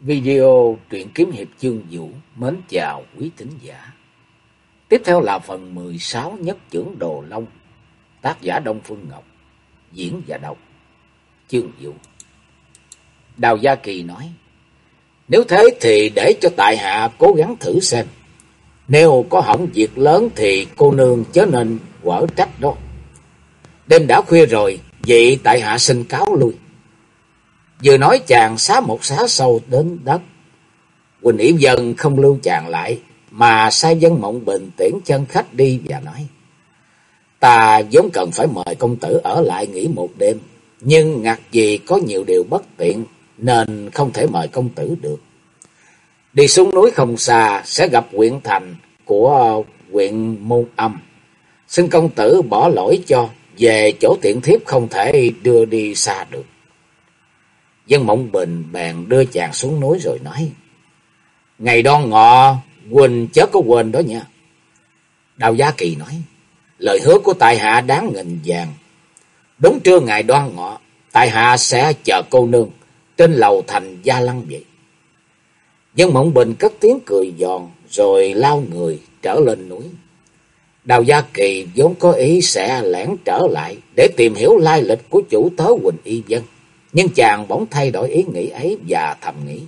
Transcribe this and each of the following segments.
Video truyện kiếm hiệp chương vũ mến chào quý thính giả. Tiếp theo là phần 16 nhất trưởng Đồ Long, tác giả Đông Phương Ngọc, diễn và đọc chương vũ. Đào Gia Kỳ nói, nếu thế thì để cho tại hạ cố gắng thử xem. Nếu có hỏng việc lớn thì cô nương chớ nên quở trách đó. Đêm đã khuya rồi, vậy tại hạ xin cáo lui. Vừa nói chàng xá một xá sâu đến đất. Quỳnh Yểm Dân không lưu chàng lại, mà sai dân mộng bình tiễn chân khách đi và nói. Ta vốn cần phải mời công tử ở lại nghỉ một đêm, nhưng ngặt gì có nhiều điều bất tiện, nên không thể mời công tử được. Đi xuống núi không xa, sẽ gặp huyện thành của huyện Môn Âm. Xin công tử bỏ lỗi cho, về chỗ tiện thiếp không thể đưa đi xa được. Dân Mộng Bình bèn đưa chàng xuống núi rồi nói. Ngày đoan ngọ, Quỳnh chớ có quên đó nha. Đào Gia Kỳ nói. Lời hứa của tại hạ đáng nghìn vàng. Đúng trưa ngày đoan ngọ, tại hạ sẽ chờ cô nương trên lầu thành Gia Lăng vậy. Dân Mộng Bình cất tiếng cười giòn rồi lao người trở lên núi. Đào Gia Kỳ vốn có ý sẽ lẻn trở lại để tìm hiểu lai lịch của chủ tớ Quỳnh Y Dân. Nhưng chàng bỗng thay đổi ý nghĩ ấy và thầm nghĩ.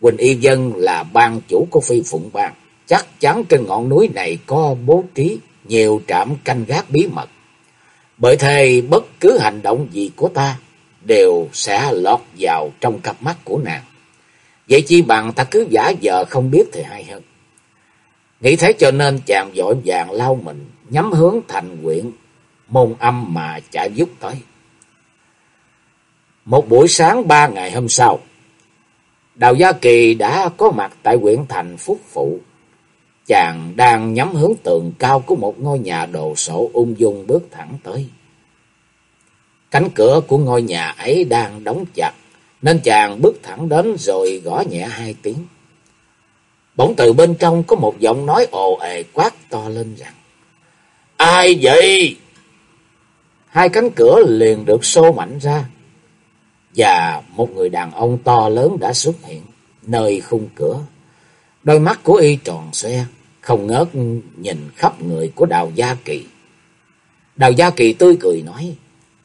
Quỳnh Y Dân là ban chủ của Phi Phụng Bang. Chắc chắn trên ngọn núi này có bố trí nhiều trạm canh gác bí mật. Bởi thế bất cứ hành động gì của ta đều sẽ lọt vào trong cặp mắt của nàng. Vậy chi bằng ta cứ giả vờ không biết thì hay hơn. Nghĩ thế cho nên chàng vội vàng lao mình, nhắm hướng thành quyện, môn âm mà chạy giúp tới. Một buổi sáng ba ngày hôm sau, Đào Gia Kỳ đã có mặt tại huyện thành Phúc Phụ. Chàng đang nhắm hướng tường cao của một ngôi nhà đồ sộ ung dung bước thẳng tới. Cánh cửa của ngôi nhà ấy đang đóng chặt, nên chàng bước thẳng đến rồi gõ nhẹ hai tiếng. Bỗng từ bên trong có một giọng nói ồ ề quát to lên rằng, Ai vậy? Hai cánh cửa liền được xô mạnh ra, và một người đàn ông to lớn đã xuất hiện nơi khung cửa. Đôi mắt của y tròn xoe, không ngớt nhìn khắp người của Đào Gia Kỳ. Đào Gia Kỳ tươi cười nói,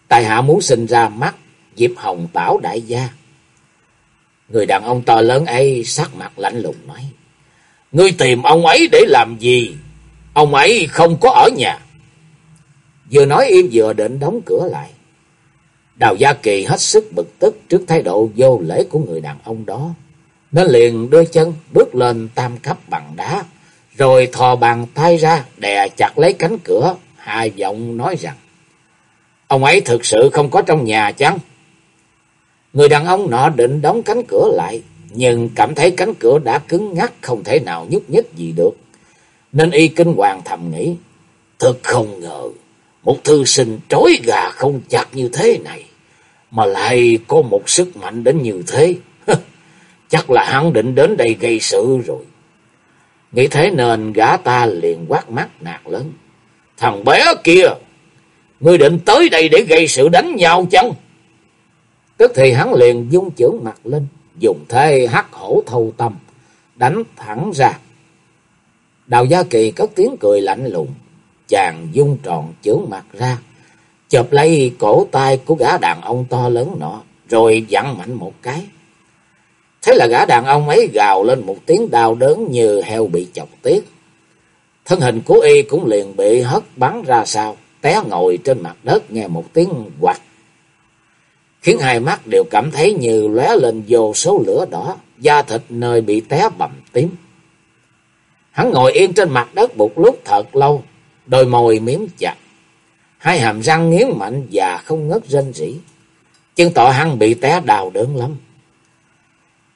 Tài hạ muốn sinh ra mắt, Diệp Hồng Tảo đại gia. Người đàn ông to lớn ấy sắc mặt lạnh lùng nói, Ngươi tìm ông ấy để làm gì? Ông ấy không có ở nhà. Vừa nói im vừa định đóng cửa lại. Đào Gia Kỳ hết sức bực tức trước thái độ vô lễ của người đàn ông đó. Nên liền đưa chân bước lên tam cấp bằng đá. Rồi thò bàn tay ra đè chặt lấy cánh cửa. Hai giọng nói rằng. Ông ấy thực sự không có trong nhà chăng? Người đàn ông nọ định đóng cánh cửa lại. Nhưng cảm thấy cánh cửa đã cứng ngắc không thể nào nhúc nhích gì được. Nên y kinh hoàng thầm nghĩ. Thật không ngờ. Một thư sinh trói gà không chặt như thế này. Mà lại có một sức mạnh đến như thế. Chắc là hắn định đến đây gây sự rồi. Nghĩ thế nên gã ta liền quát mắt nạt lớn. Thằng bé kia, ngươi định tới đây để gây sự đánh nhau chăng? Tức thì hắn liền dung chưởng mặt lên, dùng thế hắc hổ thâu tâm, đánh thẳng ra. Đào Gia Kỳ cất tiếng cười lạnh lùng, chàng dung tròn chướng mặt ra, chộp lấy cổ tay của gã đàn ông to lớn nọ, rồi dặn mạnh một cái. Thế là gã đàn ông ấy gào lên một tiếng đau đớn như heo bị chọc tiết. Thân hình của y cũng liền bị hất bắn ra sau, té ngồi trên mặt đất nghe một tiếng quạch. Khiến hai mắt đều cảm thấy như lóe lên vô số lửa đỏ, da thịt nơi bị té bầm tím. Hắn ngồi yên trên mặt đất một lúc thật lâu, đôi môi miếm chặt. Hai hàm răng nghiến mạnh và không ngớt rên rỉ. chứng tỏ hắn bị té đào đớn lắm.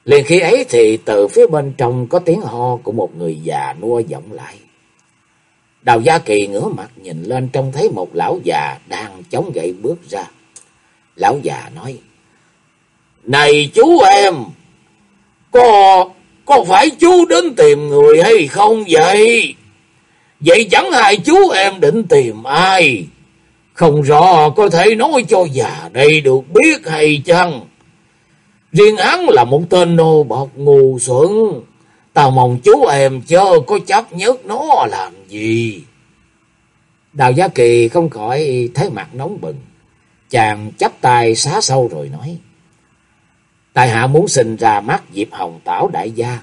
Liền khi ấy thì từ phía bên trong có tiếng ho của một người già nua vọng lại. Đào Gia Kỳ ngửa mặt nhìn lên trông thấy một lão già đang chống gậy bước ra. Lão già nói, Này chú em, có, có phải chú đến tìm người hay không vậy? Vậy chẳng hai chú em định tìm ai? Không rõ có thể nói cho già đây được biết hay chăng? Riêng hắn là một tên nô bọc ngu xuẩn. Tao mong chú em chớ có chấp nhất nó làm gì. Đào Gia Kỳ không khỏi thấy mặt nóng bừng. Chàng chắp tay xá sâu rồi nói. Tài hạ muốn sinh ra mắt Diệp Hồng Tảo đại gia.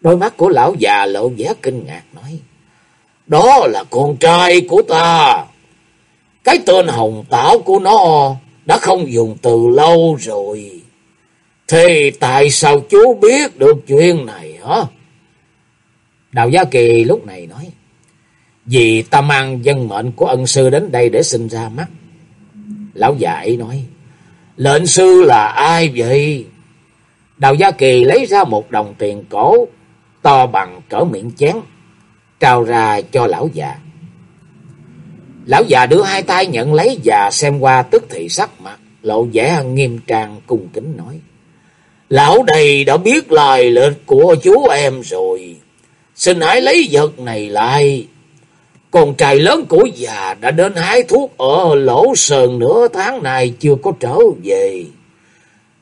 Đôi mắt của lão già lộ vẻ kinh ngạc nói. Đó là con trai của ta. Cái tên Hồng Tảo của nó đã không dùng từ lâu rồi. Thì tại sao chú biết được chuyện này hả? Đào Gia Kỳ lúc này nói. Vì ta mang dân mệnh của ân sư đến đây để sinh ra mắt. Lão già ấy nói. Lệnh sư là ai vậy? Đào Gia Kỳ lấy ra một đồng tiền cổ to bằng cỡ miệng chén, trao ra cho lão già. Lão già đưa hai tay nhận lấy và xem qua tức thị sắc mặt, lộ vẻ nghiêm trang cung kính nói. Lão đây đã biết lời lịch của chú em rồi, xin hãy lấy vật này lại. Con trai lớn của già đã đến hái thuốc ở lỗ sờn nửa tháng này chưa có trở về.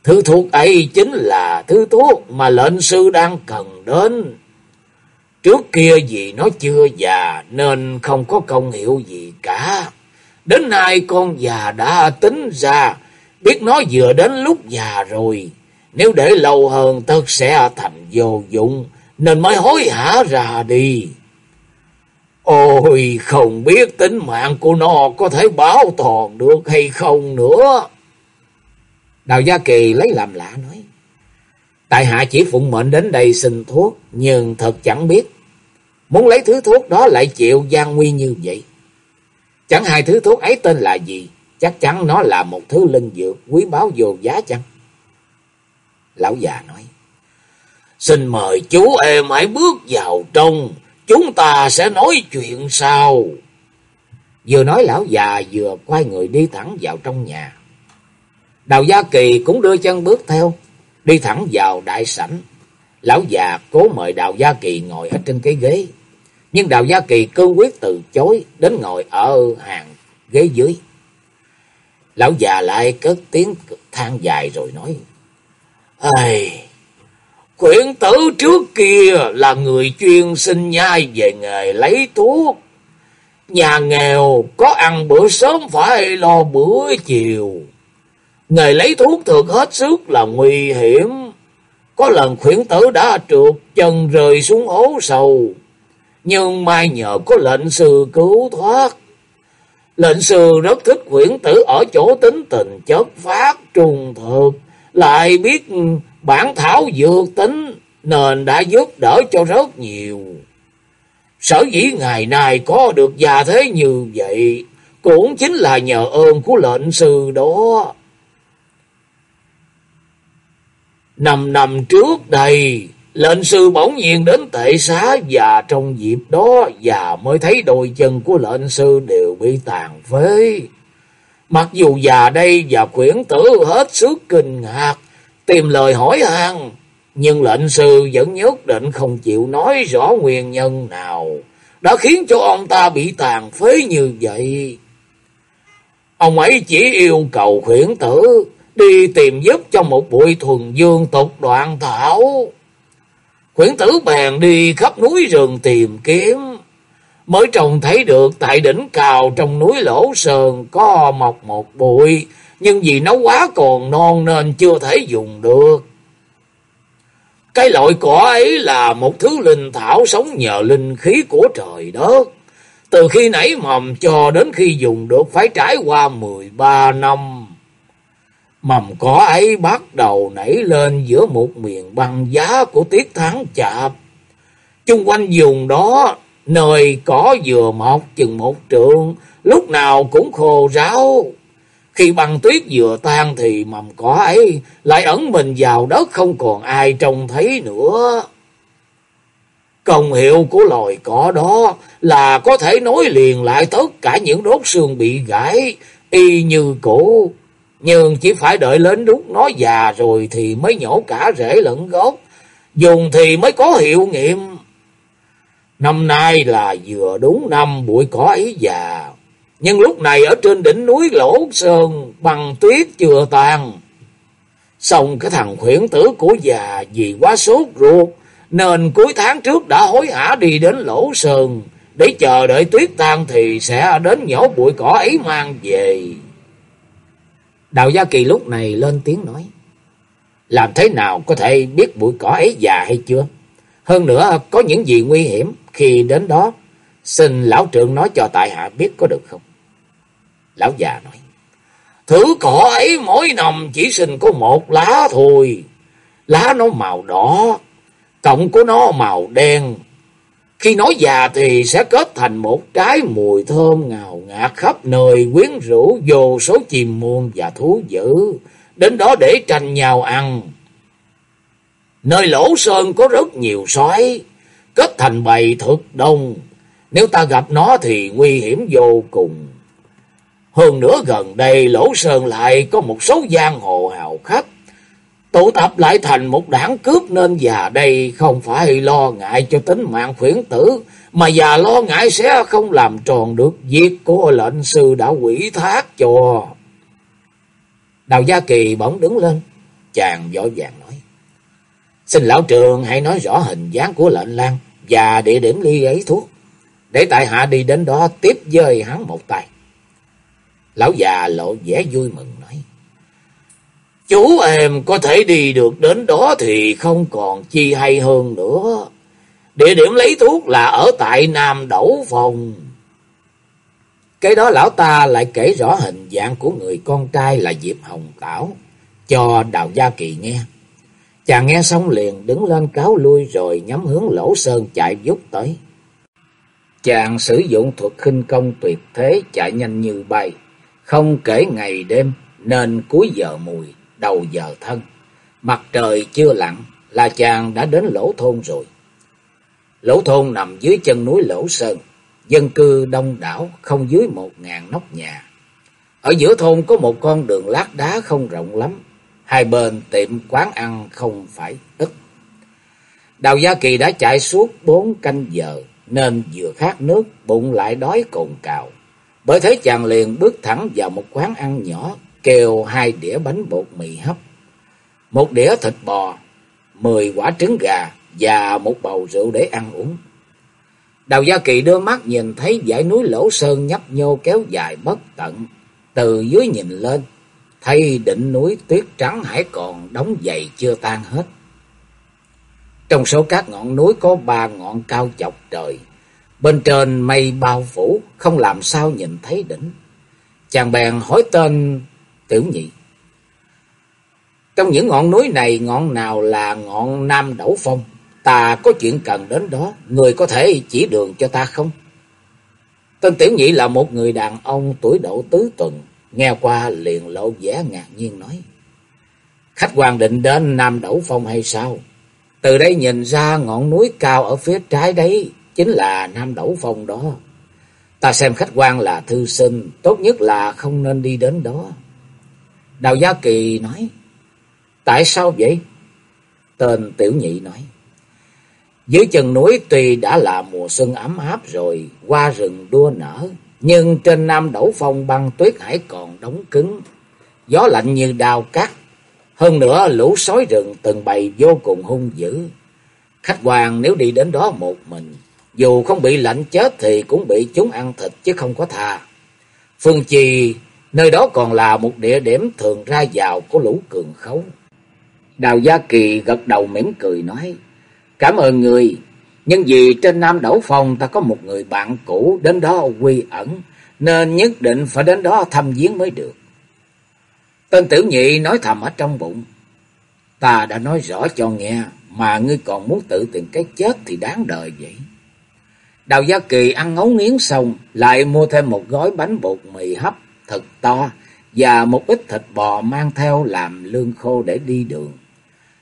Thứ thuốc ấy chính là thứ thuốc mà lệnh sư đang cần đến. Trước kia vì nó chưa già nên không có công hiệu gì cả. Đến nay con già đã tính ra, biết nó vừa đến lúc già rồi. Nếu để lâu hơn tất sẽ thành vô dụng, nên mới hối hả ra đi. Ôi, không biết tính mạng của nó có thể bảo toàn được hay không nữa. Đào Gia Kỳ lấy làm lạ nói. Tại hạ chỉ phụng mệnh đến đây xin thuốc, nhưng thật chẳng biết. Muốn lấy thứ thuốc đó lại chịu gian nguy như vậy. Chẳng hai thứ thuốc ấy tên là gì, chắc chắn nó là một thứ linh dược quý báu vô giá chăng? Lão già nói. Xin mời chú em hãy bước vào trong, chúng ta sẽ nói chuyện sau. Vừa nói lão già vừa quay người đi thẳng vào trong nhà. Đào Gia Kỳ cũng đưa chân bước theo, đi thẳng vào đại sảnh. Lão già cố mời Đào Gia Kỳ ngồi ở trên cái ghế. Nhưng Đào Gia Kỳ cương quyết từ chối đến ngồi ở hàng ghế dưới. Lão già lại cất tiếng than dài rồi nói. Ây, quyển tử trước kia là người chuyên sinh nhai về nghề lấy thuốc. Nhà nghèo có ăn bữa sớm phải lo bữa chiều. Nghề lấy thuốc thường hết sức là nguy hiểm. Có lần khuyển tử đã trượt chân rơi xuống hố sâu. Nhưng mai nhờ có lệnh sư cứu thoát. Lệnh sư rất thích khuyển tử ở chỗ tính tình chất phát trùng thực. Lại biết bản thảo dược tính nên đã giúp đỡ cho rất nhiều. Sở dĩ ngày nay có được già thế như vậy cũng chính là nhờ ơn của lệnh sư đó. Năm năm trước đây, lệnh sư bỗng nhiên đến tệ xá và trong dịp đó già mới thấy đôi chân của lệnh sư đều bị tàn phế. Mặc dù già đây và quyển tử hết sức kinh ngạc, tìm lời hỏi han, nhưng lệnh sư vẫn nhất định không chịu nói rõ nguyên nhân nào đã khiến cho ông ta bị tàn phế như vậy. Ông ấy chỉ yêu cầu khuyển tử đi tìm giúp cho một bụi thuần dương tục đoạn thảo. Khuyển tử bèn đi khắp núi rừng tìm kiếm, mới trông thấy được tại đỉnh cào trong núi lỗ sơn có mọc một bụi, nhưng vì nó quá còn non nên chưa thể dùng được. Cái loại cỏ ấy là một thứ linh thảo sống nhờ linh khí của trời đất. Từ khi nảy mầm cho đến khi dùng được phải trải qua 13 năm. Mầm cỏ ấy bắt đầu nảy lên giữa một miền băng giá của tiết tháng chạp. Chung quanh vùng đó, nơi cỏ vừa mọc chừng một trượng, lúc nào cũng khô ráo. Khi băng tuyết vừa tan thì mầm cỏ ấy lại ẩn mình vào đất không còn ai trông thấy nữa. Công hiệu của loài cỏ đó là có thể nối liền lại tất cả những đốt xương bị gãy, y như cũ. Nhưng chỉ phải đợi đến lúc nó già rồi thì mới nhổ cả rễ lẫn gốc. Dùng thì mới có hiệu nghiệm. Năm nay là vừa đúng năm bụi cỏ ấy già. Nhưng lúc này ở trên đỉnh núi Lỗ Sơn bằng tuyết chưa tan. Xong cái thằng khuyển tử của già vì quá sốt ruột, nên cuối tháng trước đã hối hả đi đến lỗ sơn, để chờ đợi tuyết tan thì sẽ đến nhổ bụi cỏ ấy mang về. Đào Gia Kỳ lúc này lên tiếng nói. Làm thế nào có thể biết bụi cỏ ấy già hay chưa? Hơn nữa có những gì nguy hiểm khi đến đó. Xin lão trưởng nói cho tại hạ biết có được không? Lão già nói. Thứ cỏ ấy mỗi năm chỉ sinh có một lá thôi. Lá nó màu đỏ, cọng của nó màu đen. Khi nói già thì sẽ kết thành một trái mùi thơm ngào ngạt khắp nơi quyến rũ vô số chim muôn và thú dữ. Đến đó để tranh nhau ăn. Nơi lỗ sơn có rất nhiều sói, kết thành bầy thực đông. Nếu ta gặp nó thì nguy hiểm vô cùng. Hơn nữa gần đây Lỗ Sơn lại có một số giang hồ hào khách. Tụ tập lại thành một đảng cướp nên già đây không phải lo ngại cho tính mạng khuyển tử. Mà già lo ngại sẽ không làm tròn được việc của lệnh sư đã quỷ thác cho. Đào Gia Kỳ bỗng đứng lên. Chàng võ vàng nói. Xin lão trường hãy nói rõ hình dáng của lệnh lan và địa điểm ly ấy thuốc. Để tại hạ đi đến đó tiếp dơi hắn một tay. Lão già lộ vẻ vui mừng. Chú em có thể đi được đến đó thì không còn chi hay hơn nữa. Địa điểm lấy thuốc là ở tại Nam Đẩu Phòng. Cái đó lão ta lại kể rõ hình dạng của người con trai là Diệp Hồng Tảo cho Đào Gia Kỳ nghe. Chàng nghe xong liền đứng lên cáo lui rồi nhắm hướng lỗ sơn chạy vút tới. Chàng sử dụng thuật khinh công tuyệt thế chạy nhanh như bay. Không kể ngày đêm nên cuối giờ mùi, đầu giờ thân. Mặt trời chưa lặn là chàng đã đến lỗ thôn rồi. Lỗ thôn nằm dưới chân núi Lỗ Sơn, dân cư đông đảo không dưới một ngàn nóc nhà. Ở giữa thôn có một con đường lát đá không rộng lắm, hai bên tiệm quán ăn không phải ít. Đào Gia Kỳ đã chạy suốt bốn canh giờ, nên vừa khát nước, bụng lại đói cồn cào. Bởi thế chàng liền bước thẳng vào một quán ăn nhỏ, kêu hai đĩa bánh bột mì hấp, một đĩa thịt bò, mười quả trứng gà và một bầu rượu để ăn uống. Đào Gia Kỳ đưa mắt nhìn thấy dãy núi Lỗ Sơn nhấp nhô kéo dài bất tận, từ dưới nhìn lên, thấy đỉnh núi tuyết trắng hải còn đóng dày chưa tan hết. Trong số các ngọn núi có ba ngọn cao chọc trời, Bên trên mây bao phủ, không làm sao nhìn thấy đỉnh. Chàng bèn hỏi tên Tiểu Nhị. Trong những ngọn núi này, ngọn nào là ngọn Nam Đẩu Phong? Ta có chuyện cần đến đó, người có thể chỉ đường cho ta không? Tên Tiểu Nhị là một người đàn ông tuổi độ tứ tuần, nghe qua liền lộ vẻ ngạc nhiên nói. Khách quan định đến Nam Đẩu Phong hay sao? Từ đây nhìn ra ngọn núi cao ở phía trái đấy chính là Nam Đẩu Phong đó. Ta xem khách quan là thư sinh, tốt nhất là không nên đi đến đó. Đào Gia Kỳ nói, tại sao vậy? Tên Tiểu Nhị nói, dưới chân núi tuy đã là mùa xuân ấm áp rồi, qua rừng đua nở, nhưng trên Nam Đẩu Phong băng tuyết hải còn đóng cứng, gió lạnh như đào cắt. Hơn nữa lũ sói rừng từng bày vô cùng hung dữ. Khách quan nếu đi đến đó một mình, dù không bị lạnh chết thì cũng bị chúng ăn thịt chứ không có thà Phương Trì, nơi đó còn là một địa điểm thường ra vào của lũ cường khấu. Đào Gia Kỳ gật đầu mỉm cười nói, Cảm ơn người, nhưng vì trên Nam Đẩu Phong ta có một người bạn cũ đến đó quy ẩn, nên nhất định phải đến đó thăm viếng mới được. Tên tiểu nhị nói thầm ở trong bụng, ta đã nói rõ cho nghe, mà ngươi còn muốn tự tìm cái chết thì đáng đời vậy. Đào Gia Kỳ ăn ngấu nghiến xong, lại mua thêm một gói bánh bột mì hấp thật to và một ít thịt bò mang theo làm lương khô để đi đường.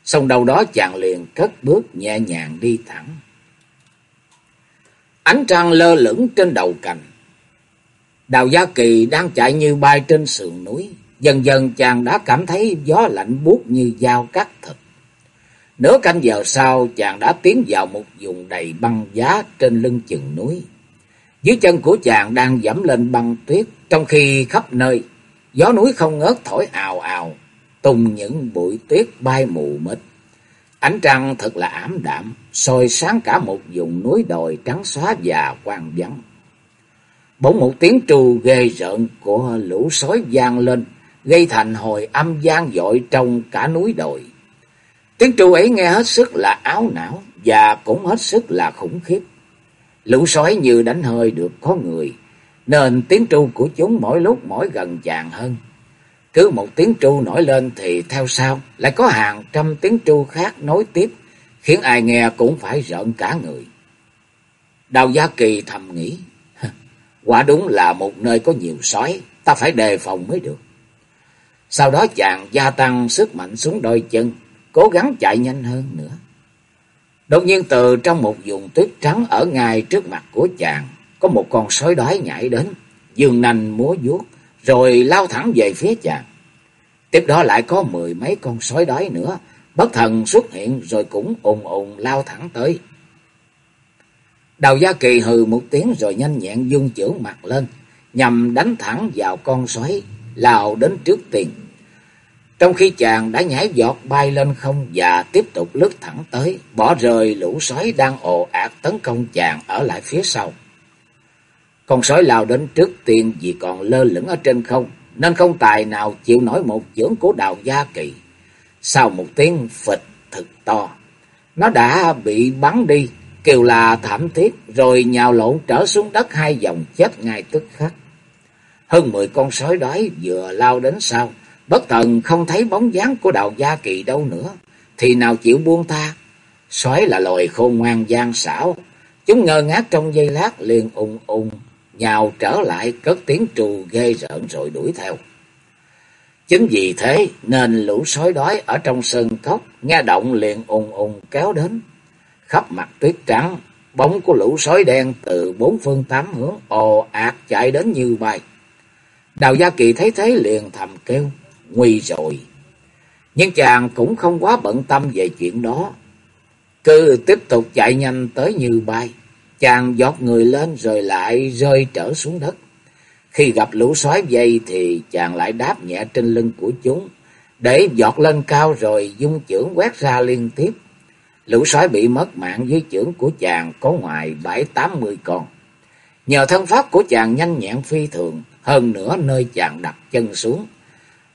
Xong đầu đó chàng liền cất bước nhẹ nhàng đi thẳng. Ánh trăng lơ lửng trên đầu cành. Đào Gia Kỳ đang chạy như bay trên sườn núi. Dần dần chàng đã cảm thấy gió lạnh buốt như dao cắt thịt. Nửa canh giờ sau, chàng đã tiến vào một vùng đầy băng giá trên lưng chừng núi. Dưới chân của chàng đang dẫm lên băng tuyết, trong khi khắp nơi, gió núi không ngớt thổi ào ào, tung những bụi tuyết bay mù mịt. Ánh trăng thật là ảm đạm, soi sáng cả một vùng núi đồi trắng xóa và quang vắng. Bỗng một tiếng trù ghê rợn của lũ sói vang lên, gây thành hồi âm gian dội trong cả núi đồi. Tiếng trù ấy nghe hết sức là áo não và cũng hết sức là khủng khiếp. Lũ sói như đánh hơi được có người, nên tiếng tru của chúng mỗi lúc mỗi gần chàng hơn. Cứ một tiếng tru nổi lên thì theo sau lại có hàng trăm tiếng tru khác nối tiếp, khiến ai nghe cũng phải rợn cả người. Đào Gia Kỳ thầm nghĩ, quả đúng là một nơi có nhiều sói, ta phải đề phòng mới được. Sau đó chàng gia tăng sức mạnh xuống đôi chân, cố gắng chạy nhanh hơn nữa. Đột nhiên từ trong một vùng tuyết trắng ở ngay trước mặt của chàng, có một con sói đói nhảy đến, dương nành múa vuốt, rồi lao thẳng về phía chàng. Tiếp đó lại có mười mấy con sói đói nữa, bất thần xuất hiện rồi cũng ùng ùng lao thẳng tới. Đào Gia Kỳ hừ một tiếng rồi nhanh nhẹn dung chưởng mặt lên, nhằm đánh thẳng vào con sói, lao đến trước tiền. Trong khi chàng đã nhảy giọt bay lên không và tiếp tục lướt thẳng tới, bỏ rời lũ sói đang ồ ạt tấn công chàng ở lại phía sau. Con sói lao đến trước tiên vì còn lơ lửng ở trên không, nên không tài nào chịu nổi một chưởng của đào gia kỳ. Sau một tiếng phịch thực to, nó đã bị bắn đi, kêu là thảm thiết, rồi nhào lộn trở xuống đất hai vòng chết ngay tức khắc. Hơn mười con sói đói vừa lao đến sau, bất thần không thấy bóng dáng của đào gia kỳ đâu nữa, thì nào chịu buông tha. Sói là loài khôn ngoan gian xảo, chúng ngơ ngác trong giây lát liền ung ung nhào trở lại cất tiếng trù ghê rợn rồi đuổi theo. Chính vì thế nên lũ sói đói ở trong sân cốc nghe động liền ùng ùng kéo đến. Khắp mặt tuyết trắng, bóng của lũ sói đen từ bốn phương tám hướng ồ ạt chạy đến như bay. Đào Gia Kỳ thấy thế liền thầm kêu, nguy rồi. Nhưng chàng cũng không quá bận tâm về chuyện đó. Cứ tiếp tục chạy nhanh tới như bay. Chàng giọt người lên rồi lại rơi trở xuống đất. Khi gặp lũ sói dây thì chàng lại đáp nhẹ trên lưng của chúng, để giọt lên cao rồi dung chưởng quét ra liên tiếp. Lũ sói bị mất mạng dưới chưởng của chàng có ngoài bảy tám mươi con. Nhờ thân pháp của chàng nhanh nhẹn phi thường, hơn nữa nơi chàng đặt chân xuống.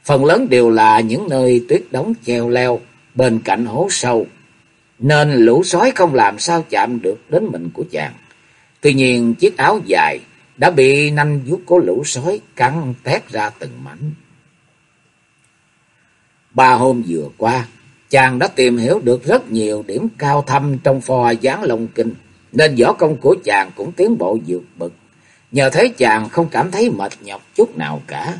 Phần lớn đều là những nơi tuyết đóng treo leo, bên cạnh hố sâu, nên lũ sói không làm sao chạm được đến mình của chàng. Tuy nhiên chiếc áo dài đã bị nanh vuốt của lũ sói cắn tét ra từng mảnh. Ba hôm vừa qua, chàng đã tìm hiểu được rất nhiều điểm cao thâm trong phò gián long kinh, nên võ công của chàng cũng tiến bộ vượt bậc. Nhờ thế chàng không cảm thấy mệt nhọc chút nào cả.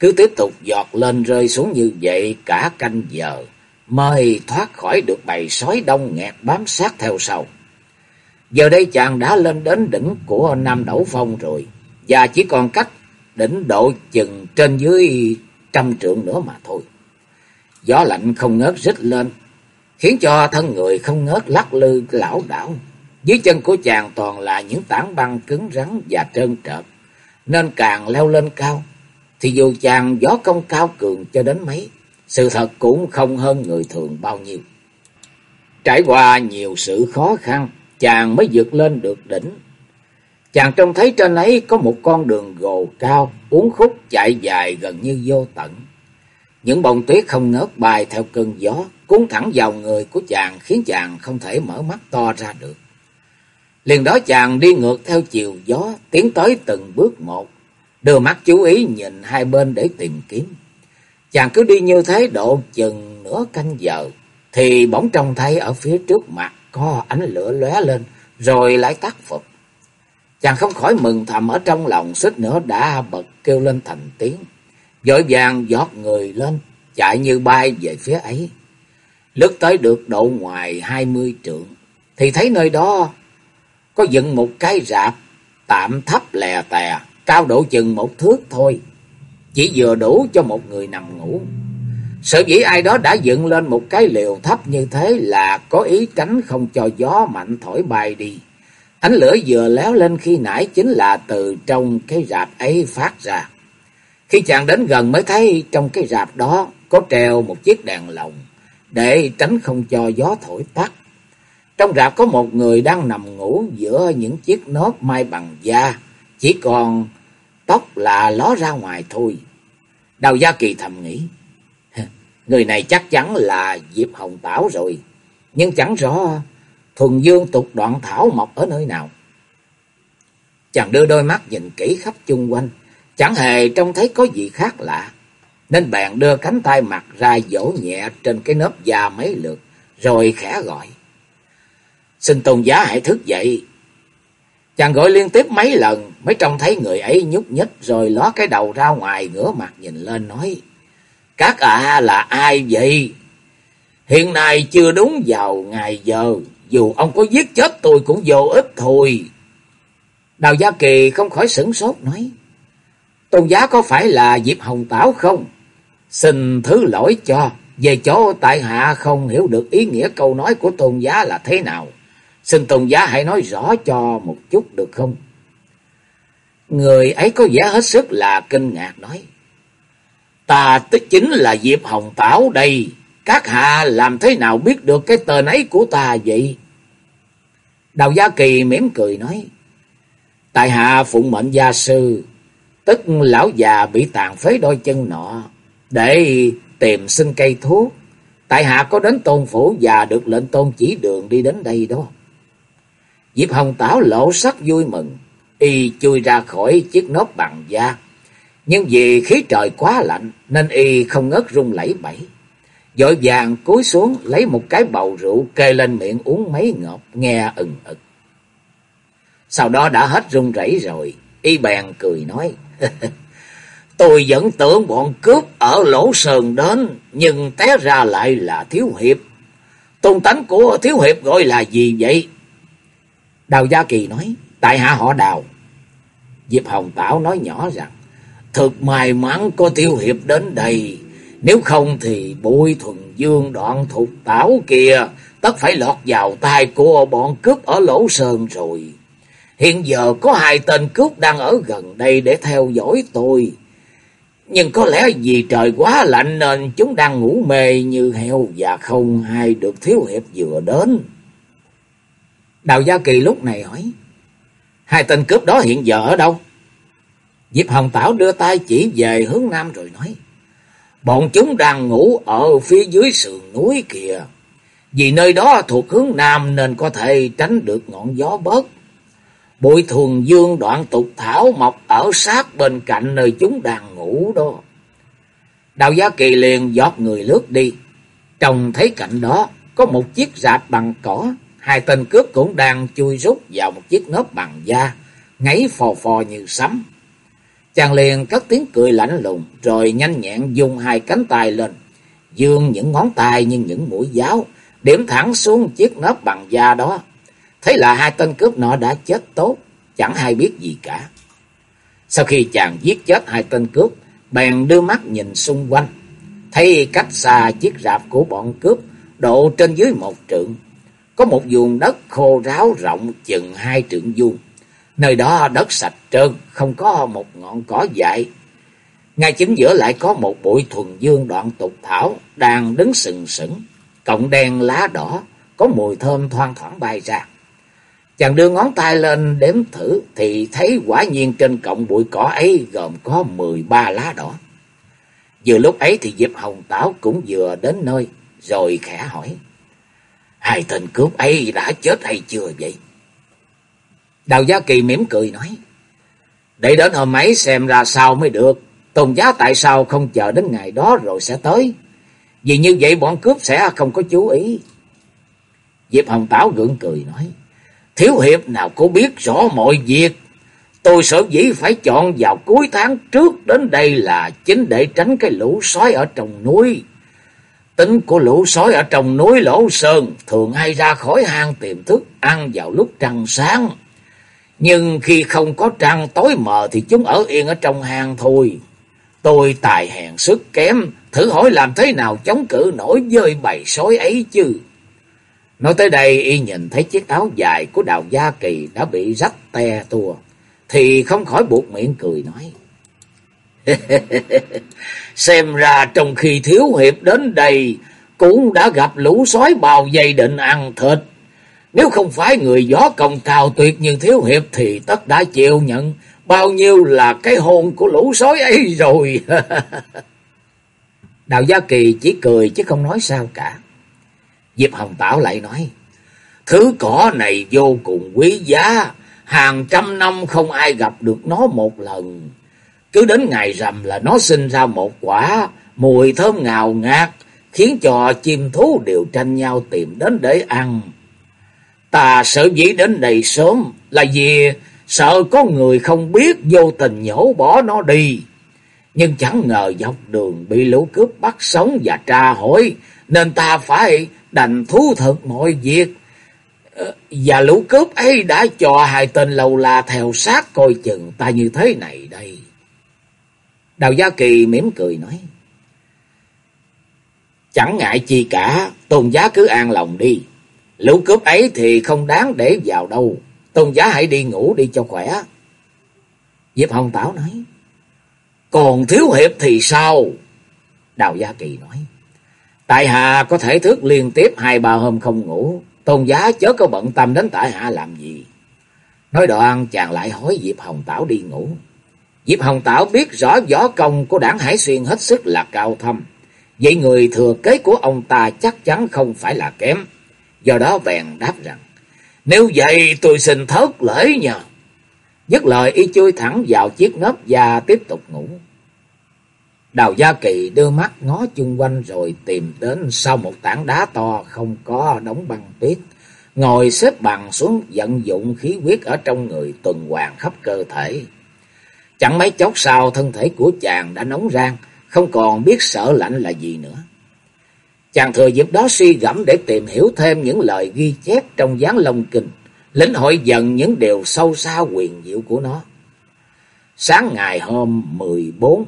Cứ tiếp tục giọt lên rơi xuống như vậy cả canh giờ, mới thoát khỏi được bầy sói đông nghẹt bám sát theo sau. Giờ đây chàng đã lên đến đỉnh của Nam Đẩu Phong rồi, và chỉ còn cách đỉnh độ chừng trên dưới trăm trượng nữa mà thôi. Gió lạnh không ngớt rít lên, khiến cho thân người không ngớt lắc lư lão đảo. Dưới chân của chàng toàn là những tảng băng cứng rắn và trơn trợt, nên càng leo lên cao, thì dù chàng gió công cao cường cho đến mấy, sự thật cũng không hơn người thường bao nhiêu. Trải qua nhiều sự khó khăn, chàng mới vượt lên được đỉnh. Chàng trông thấy trên ấy có một con đường gồ cao, uốn khúc chạy dài gần như vô tận. Những bông tuyết không ngớt bay theo cơn gió, cuốn thẳng vào người của chàng khiến chàng không thể mở mắt to ra được. Liền đó chàng đi ngược theo chiều gió, tiến tới từng bước một, đưa mắt chú ý nhìn hai bên để tìm kiếm. Chàng cứ đi như thế độ chừng nửa canh giờ, thì bỗng trông thấy ở phía trước mặt có ánh lửa lóe lên, rồi lại tắt phục. Chàng không khỏi mừng thầm ở trong lòng, suýt nữa đã bật kêu lên thành tiếng. Vội vàng giọt người lên, chạy như bay về phía ấy. Lướt tới được độ ngoài hai mươi trượng, thì thấy nơi đó có dựng một cái rạp tạm thấp lè tè, cao độ chừng một thước thôi. Chỉ vừa đủ cho một người nằm ngủ. Sợ dĩ ai đó đã dựng lên một cái liều thấp như thế là có ý tránh không cho gió mạnh thổi bay đi. Ánh lửa vừa léo lên khi nãy chính là từ trong cái rạp ấy phát ra. Khi chàng đến gần mới thấy trong cái rạp đó có treo một chiếc đèn lồng để tránh không cho gió thổi tắt. Trong rạp có một người đang nằm ngủ giữa những chiếc nốt mai bằng da, chỉ còn tóc là ló ra ngoài thôi. Đào Gia Kỳ thầm nghĩ, người này chắc chắn là Diệp Hồng Tảo rồi, nhưng chẳng rõ thuần dương tục đoạn thảo mọc ở nơi nào. Chàng đưa đôi mắt nhìn kỹ khắp chung quanh, chẳng hề trông thấy có gì khác lạ, nên bạn đưa cánh tay mặt ra dỗ nhẹ trên cái nớp da mấy lượt, rồi khẽ gọi. Xin tôn giá hãy thức dậy. Chàng gọi liên tiếp mấy lần mới trông thấy người ấy nhúc nhích rồi ló cái đầu ra ngoài ngửa mặt nhìn lên nói. Các ạ là ai vậy? Hiện nay chưa đúng vào ngày giờ, dù ông có giết chết tôi cũng vô ích thôi. Đào Gia Kỳ không khỏi sửng sốt nói. Tôn giá có phải là Diệp Hồng Tảo không? Xin thứ lỗi cho, về chỗ tại hạ không hiểu được ý nghĩa câu nói của tôn giá là thế nào. Xin tôn giá hãy nói rõ cho một chút được không? Người ấy có vẻ hết sức là kinh ngạc nói. Ta tức chính là Diệp Hồng Tảo đây. Các hạ làm thế nào biết được cái tên ấy của ta vậy? Đào Gia Kỳ mỉm cười nói. Tại hạ phụng mệnh gia sư. Tức lão già bị tàn phế đôi chân nọ. Để tìm xin cây thuốc. Tại hạ có đến tôn phủ và được lệnh tôn chỉ đường đi đến đây đó. Diệp Hồng Tảo lộ sắc vui mừng, y chui ra khỏi chiếc nốt bằng da. Nhưng vì khí trời quá lạnh nên y không ngớt run lẩy bẩy. Dội vàng cúi xuống lấy một cái bầu rượu kê lên miệng uống mấy ngọt nghe ừng ực. Sau đó đã hết run rẩy rồi, y bèn cười nói. Tôi vẫn tưởng bọn cướp ở lỗ sơn đến, nhưng té ra lại là thiếu hiệp. Tôn tánh của thiếu hiệp gọi là gì vậy? Đào Gia Kỳ nói, tại hạ họ đào. Diệp Hồng Tảo nói nhỏ rằng, thực may mắn có tiêu hiệp đến đây, nếu không thì bụi thuần dương đoạn thuộc tảo kia tất phải lọt vào tay của bọn cướp ở lỗ sơn rồi. Hiện giờ có hai tên cướp đang ở gần đây để theo dõi tôi. Nhưng có lẽ vì trời quá lạnh nên chúng đang ngủ mê như heo và không hay được thiếu hiệp vừa đến. Đào Gia Kỳ lúc này hỏi. Hai tên cướp đó hiện giờ ở đâu? Diệp Hồng Tảo đưa tay chỉ về hướng nam rồi nói. Bọn chúng đang ngủ ở phía dưới sườn núi kìa. Vì nơi đó thuộc hướng nam nên có thể tránh được ngọn gió bớt. Bụi thuần dương đoạn tục thảo mọc ở sát bên cạnh nơi chúng đang ngủ đó. Đào Gia Kỳ liền giọt người lướt đi. Trông thấy cạnh đó, có một chiếc rạp bằng cỏ Hai tên cướp cũng đang chui rút vào một chiếc nớp bằng da, ngáy phò phò như sấm. Chàng liền cất tiếng cười lạnh lùng, rồi nhanh nhẹn dùng hai cánh tay lên, dương những ngón tay như những mũi giáo, điểm thẳng xuống chiếc nớp bằng da đó. Thế là hai tên cướp nọ đã chết tốt, chẳng hay biết gì cả. Sau khi chàng giết chết hai tên cướp, bèn đưa mắt nhìn xung quanh, thấy cách xa chiếc rạp của bọn cướp, độ trên dưới một trượng, có một vùng đất khô ráo rộng chừng hai trượng vuông. Nơi đó đất sạch trơn, không có một ngọn cỏ dại. Ngay chính giữa lại có một bụi thuần dương đoạn tục thảo đang đứng sừng sững, cọng đen lá đỏ, có mùi thơm thoang thoảng bay ra. Chàng đưa ngón tay lên đếm thử thì thấy quả nhiên trên cọng bụi cỏ ấy gồm có mười ba lá đỏ. Vừa lúc ấy thì Diệp Hồng Tảo cũng vừa đến nơi, rồi khẽ hỏi. Hai tên cướp ấy đã chết hay chưa vậy? Đào Gia Kỳ mỉm cười nói. Để đến hôm ấy xem ra sao mới được. Tôn giá tại sao không chờ đến ngày đó rồi sẽ tới. Vì như vậy bọn cướp sẽ không có chú ý. Diệp Hồng Tảo gượng cười nói. Thiếu hiệp nào có biết rõ mọi việc. Tôi sợ dĩ phải chọn vào cuối tháng trước đến đây là chính để tránh cái lũ sói ở trong núi. Tính của lũ sói ở trong núi Lỗ Sơn thường hay ra khỏi hang tìm thức ăn vào lúc trăng sáng. Nhưng khi không có trăng tối mờ thì chúng ở yên ở trong hang thôi. Tôi tài hèn sức kém, thử hỏi làm thế nào chống cự nổi với bầy sói ấy chứ. Nói tới đây y nhìn thấy chiếc áo dài của đào gia kỳ đã bị rách te tua, thì không khỏi buộc miệng cười nói. Xem ra trong khi thiếu hiệp đến đây cũng đã gặp lũ sói bào dây định ăn thịt. Nếu không phải người gió công cao tuyệt như thiếu hiệp thì tất đã chịu nhận bao nhiêu là cái hồn của lũ sói ấy rồi. Đào Gia Kỳ chỉ cười chứ không nói sao cả. Diệp Hồng Tảo lại nói, thứ cỏ này vô cùng quý giá, hàng trăm năm không ai gặp được nó một lần. Cứ đến ngày rằm là nó sinh ra một quả, mùi thơm ngào ngạt, khiến cho chim thú đều tranh nhau tìm đến để ăn. Ta sợ dĩ đến đây sớm là vì sợ có người không biết vô tình nhổ bỏ nó đi. Nhưng chẳng ngờ dọc đường bị lũ cướp bắt sống và tra hỏi, nên ta phải đành thú thực mọi việc. Ờ, và lũ cướp ấy đã cho hai tên lầu la theo sát coi chừng ta như thế này đây. Đào Gia Kỳ mỉm cười nói. Chẳng ngại chi cả, tôn giá cứ an lòng đi. Lũ cướp ấy thì không đáng để vào đâu. Tôn giá hãy đi ngủ đi cho khỏe. Diệp Hồng Tảo nói. Còn thiếu hiệp thì sao? Đào Gia Kỳ nói. Tại hạ có thể thức liên tiếp hai ba hôm không ngủ. Tôn giá chớ có bận tâm đến tại hạ làm gì. Nói đoạn chàng lại hỏi Diệp Hồng Tảo đi ngủ. Diệp Hồng Tảo biết rõ võ công của đảng Hải Xuyên hết sức là cao thâm. Vậy người thừa kế của ông ta chắc chắn không phải là kém. Do đó bèn đáp rằng, nếu vậy tôi xin thất lễ nhờ. Dứt lời y chui thẳng vào chiếc nớp và tiếp tục ngủ. Đào Gia Kỳ đưa mắt ngó chung quanh rồi tìm đến sau một tảng đá to không có đóng băng tuyết. Ngồi xếp bằng xuống vận dụng khí huyết ở trong người tuần hoàn khắp cơ thể. Chẳng mấy chốc sau thân thể của chàng đã nóng rang, không còn biết sợ lạnh là gì nữa. Chàng thừa dịp đó suy gẫm để tìm hiểu thêm những lời ghi chép trong gián long kinh, lĩnh hội dần những điều sâu xa quyền diệu của nó. Sáng ngày hôm 14,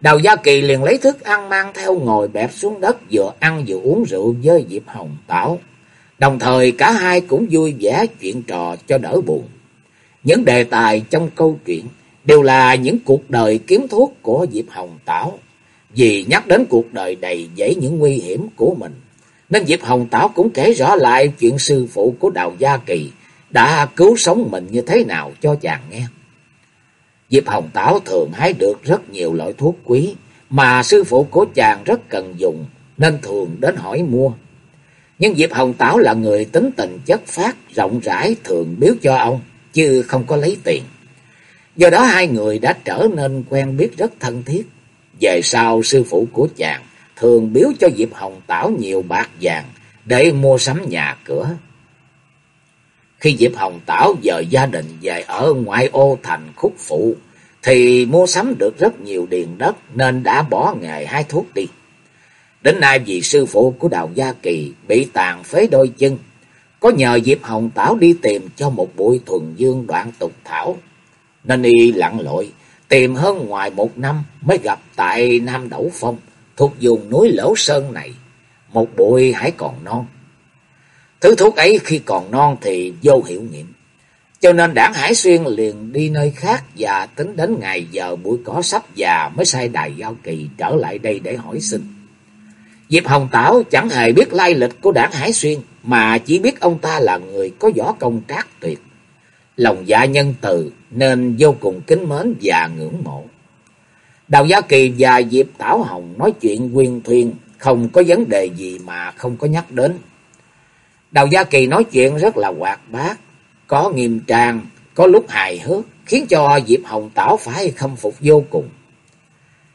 Đào Gia Kỳ liền lấy thức ăn mang theo ngồi bẹp xuống đất vừa ăn vừa uống rượu với Diệp Hồng Tảo. Đồng thời cả hai cũng vui vẻ chuyện trò cho đỡ buồn. Những đề tài trong câu chuyện đều là những cuộc đời kiếm thuốc của Diệp Hồng Tảo. Vì nhắc đến cuộc đời đầy dẫy những nguy hiểm của mình, nên Diệp Hồng Tảo cũng kể rõ lại chuyện sư phụ của Đào Gia Kỳ đã cứu sống mình như thế nào cho chàng nghe. Diệp Hồng Tảo thường hái được rất nhiều loại thuốc quý mà sư phụ của chàng rất cần dùng nên thường đến hỏi mua. Nhưng Diệp Hồng Tảo là người tính tình chất phát, rộng rãi thường biếu cho ông, chứ không có lấy tiền. Do đó hai người đã trở nên quen biết rất thân thiết. Về sau sư phụ của chàng thường biếu cho Diệp Hồng Tảo nhiều bạc vàng để mua sắm nhà cửa. Khi Diệp Hồng Tảo dời gia đình về ở ngoại ô thành khúc phụ, thì mua sắm được rất nhiều điền đất nên đã bỏ nghề hai thuốc đi. Đến nay vì sư phụ của Đào Gia Kỳ bị tàn phế đôi chân, có nhờ Diệp Hồng Tảo đi tìm cho một bụi thuần dương đoạn tục thảo, nên y lặn lội tìm hơn ngoài một năm mới gặp tại Nam Đẩu Phong, thuộc vùng núi Lỗ Sơn này, một bụi hãy còn non. Thứ thuốc ấy khi còn non thì vô hiệu nghiệm. Cho nên đảng Hải Xuyên liền đi nơi khác và tính đến ngày giờ buổi cỏ sắp già mới sai đài giao kỳ trở lại đây để hỏi xin. Diệp Hồng Tảo chẳng hề biết lai lịch của đảng Hải Xuyên mà chỉ biết ông ta là người có võ công trác tuyệt. Lòng dạ nhân từ nên vô cùng kính mến và ngưỡng mộ. Đào Gia Kỳ và Diệp Tảo Hồng nói chuyện quyên thuyên không có vấn đề gì mà không có nhắc đến. Đào Gia Kỳ nói chuyện rất là hoạt bát, có nghiêm trang, có lúc hài hước, khiến cho Diệp Hồng Tảo phải khâm phục vô cùng.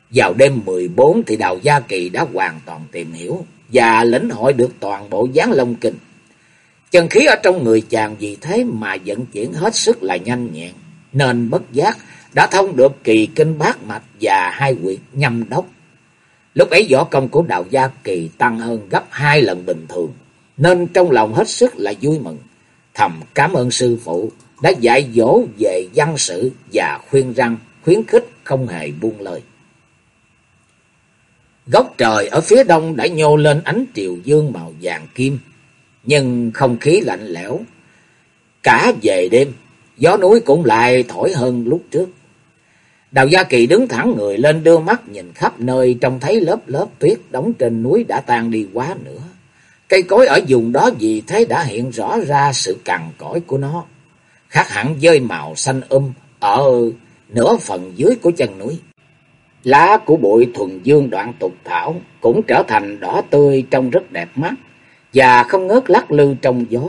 Vào đêm 14 thì Đào Gia Kỳ đã hoàn toàn tìm hiểu và lĩnh hội được toàn bộ gián long kinh. Chân khí ở trong người chàng vì thế mà vận chuyển hết sức là nhanh nhẹn, nên bất giác đã thông được kỳ kinh bát mạch và hai quyệt nhâm đốc. Lúc ấy võ công của đạo Gia Kỳ tăng hơn gấp hai lần bình thường, nên trong lòng hết sức là vui mừng. Thầm cảm ơn sư phụ đã dạy dỗ về văn sự và khuyên răng, khuyến khích không hề buông lời. Góc trời ở phía đông đã nhô lên ánh triều dương màu vàng kim, nhưng không khí lạnh lẽo. Cả về đêm, gió núi cũng lại thổi hơn lúc trước. Đào Gia Kỳ đứng thẳng người lên đưa mắt nhìn khắp nơi trông thấy lớp lớp tuyết đóng trên núi đã tan đi quá nữa. Cây cối ở vùng đó vì thế đã hiện rõ ra sự cằn cõi của nó. Khác hẳn với màu xanh um ở nửa phần dưới của chân núi. Lá của bụi thuần dương đoạn tục thảo cũng trở thành đỏ tươi trông rất đẹp mắt và không ngớt lắc lư trong gió.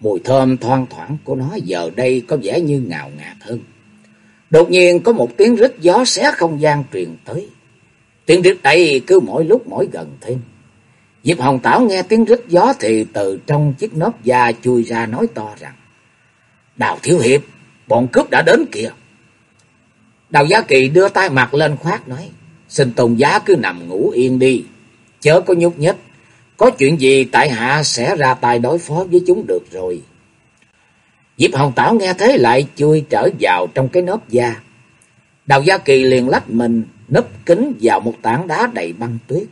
Mùi thơm thoang thoảng của nó giờ đây có vẻ như ngào ngạt hơn. Đột nhiên có một tiếng rít gió xé không gian truyền tới. Tiếng rít ấy cứ mỗi lúc mỗi gần thêm. Diệp Hồng Tảo nghe tiếng rít gió thì từ trong chiếc nốt da chui ra nói to rằng Đào Thiếu Hiệp, bọn cướp đã đến kìa. Đào Giá Kỳ đưa tay mặt lên khoát nói Xin Tôn Giá cứ nằm ngủ yên đi, chớ có nhúc nhích. Có chuyện gì tại hạ sẽ ra tay đối phó với chúng được rồi. Diệp Hồng Tảo nghe thế lại chui trở vào trong cái nớp da. Đào Gia Kỳ liền lách mình nấp kín vào một tảng đá đầy băng tuyết.